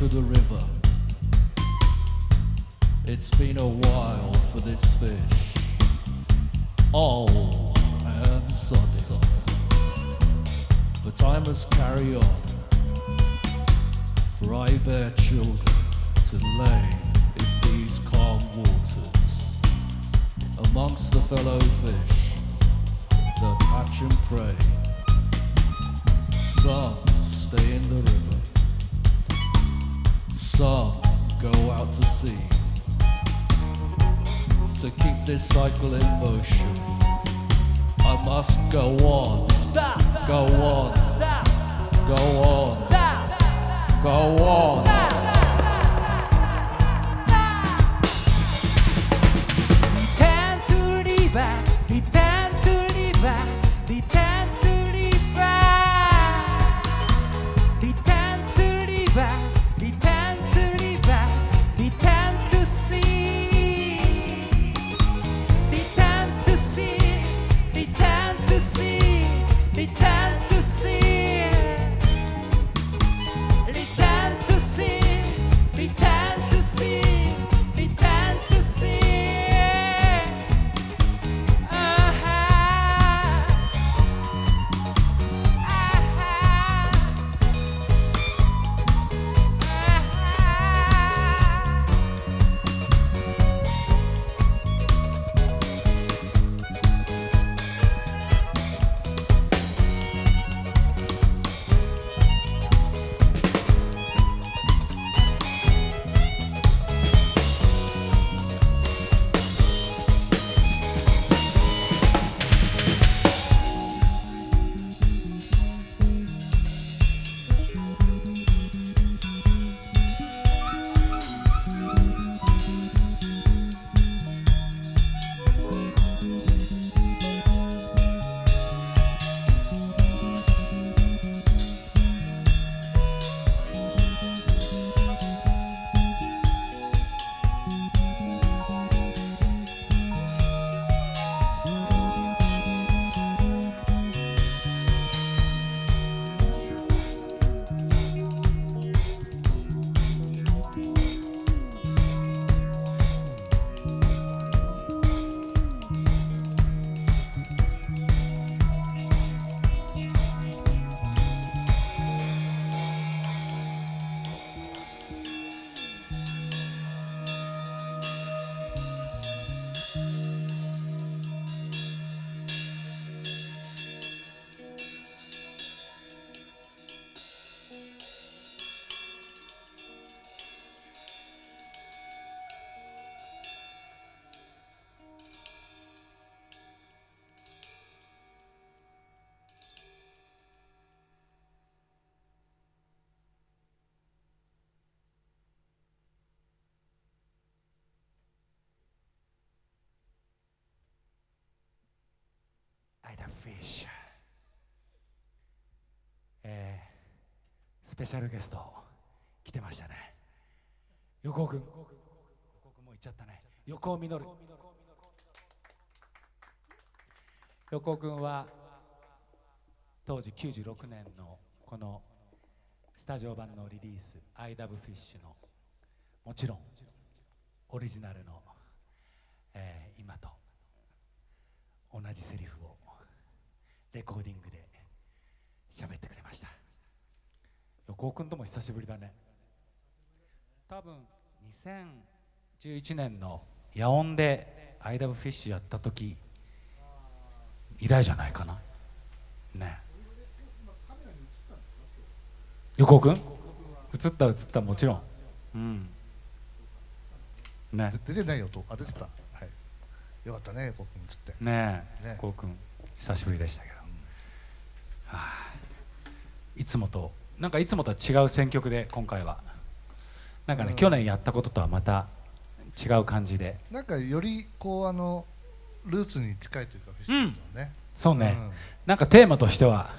to the river. It's been a while for this fish. Oh, and sunny. But I must carry on, for I bear children to lay in these calm waters amongst the fellow fish that catch and prey. Some stay in the river, go out to sea to keep this cycle in motion. I must go on, go on, go on, go on. Return see. Fish えースペシャルゲスト来てましたね。横尾君。横尾君もう行っちゃったね。横尾実。横尾君は当時96年のこのスタジオ版のリリース「ILOVEFISH」のもちろんオリジナルの、えー今と同じセリフをレコーディングで喋ってくれました。横尾君とも久しぶりだね。多分2011年の野音で「ILOVEFISH」やった時以来じゃないかな。ね。横尾君映った映ったもちろん。うん。ね。出てないよと。あ出てた。はい。よかったねこうつって。ねえ。ね。こうくん久しぶりでしたけど、つもとなんかいつもとは違う選曲で今回は。なんかね、うん。去年やったこととはまた違う感じで。なんかよりこうあのルーツに近いというかフィッシュですよね、そうね、なんかテーマとしては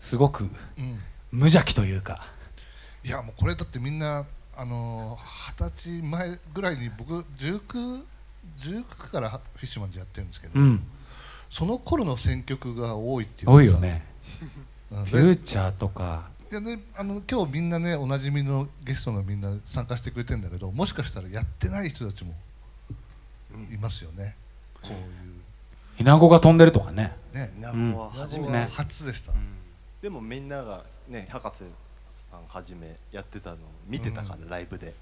すごくうん。うん無邪気というか。いやもうこれだってみんなあの二十歳前ぐらいに僕19 19からフィッシュマンズやってるんですけど、うん。その頃の選曲が多いっていうかさ。多いよね。うんフューチャーとか。いやね、あの今日みんなねおなじみのゲストがみんな参加してくれてるんだけどもしかしたらやってない人たちもいますよね、こういう。イナゴが飛んでるとかね。ね。名護は初めて、ね初でした、でもみんながね博士さんはじめやってたのを見てたから、ライブで。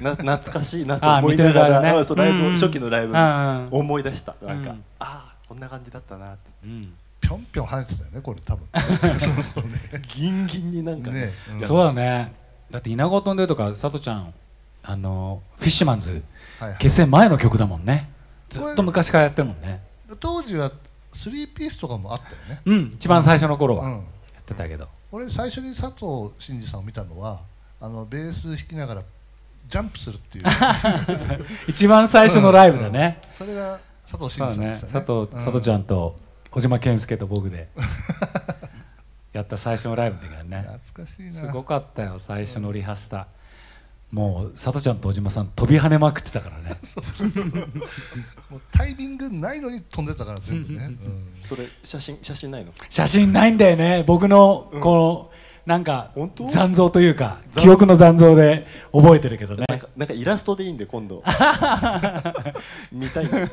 な懐かしいなと思いながらね。あそうライブ、うん。初期のライブうん。うん思い出した。なんか、うん。ああこんな感じだったなって。うんぴょんぴょん跳ねてたよねこれ多分。その頃ね。ギンギンになんかね。ね。うんそうだね。だってイナゴ飛んでるとか佐藤ちゃんあのフィッシュマンズはいはい。結成前の曲だもんね。ずっと昔からやってるもんね。当時はスリーピースとかもあったよね、うん一番最初の頃はやうん、ってたけど。俺最初に佐藤真二さんを見たのはあのベース弾きながらジャンプするっていう。一番最初のライブだね。それが佐藤真二さんでしたね。佐藤佐藤ちゃんと小島健介と僕で。やった最初のライブの時はね。懐かしいな。すごかったよ最初のリハスタ。もう佐藤ちゃんと小島さん飛び跳ねまくってたからね。もうタイミングないのに飛んでたから全部ね、うん。それ写真写真ないの？写真ないんだよね。僕のこの、なんか本当？残像というか記憶の残像で覚えてるけどね。なんかなんかイラストでいいんで今度。見たいな。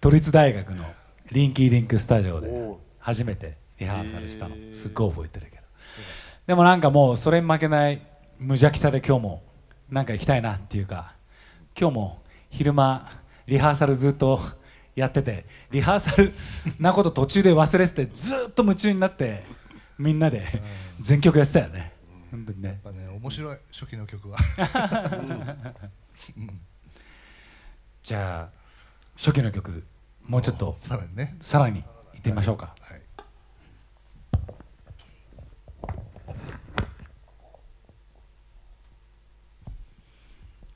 都立大学のリンキーリンクスタジオで初めてリハーサルしたの。すっごい覚えてるけど。でもなんかもうそれに負けない無邪気さで今日もなんか行きたいなっていうか今日も昼間リハーサルずっとやっててリハーサルなこと途中で忘れててずっと夢中になってみんなで全曲やってたよね。本当にね。やっぱね面白い初期の曲は。じゃあ初期の曲もうちょっとさらにね。さらに行ってみましょうか。はい。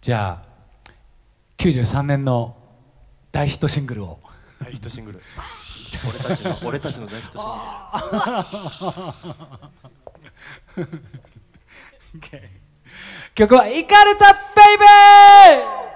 じゃあ93年の大ヒットシングルを。大ヒットシングル。俺たちの俺たちの大ヒットシングル。曲は「イカれたベイベー!」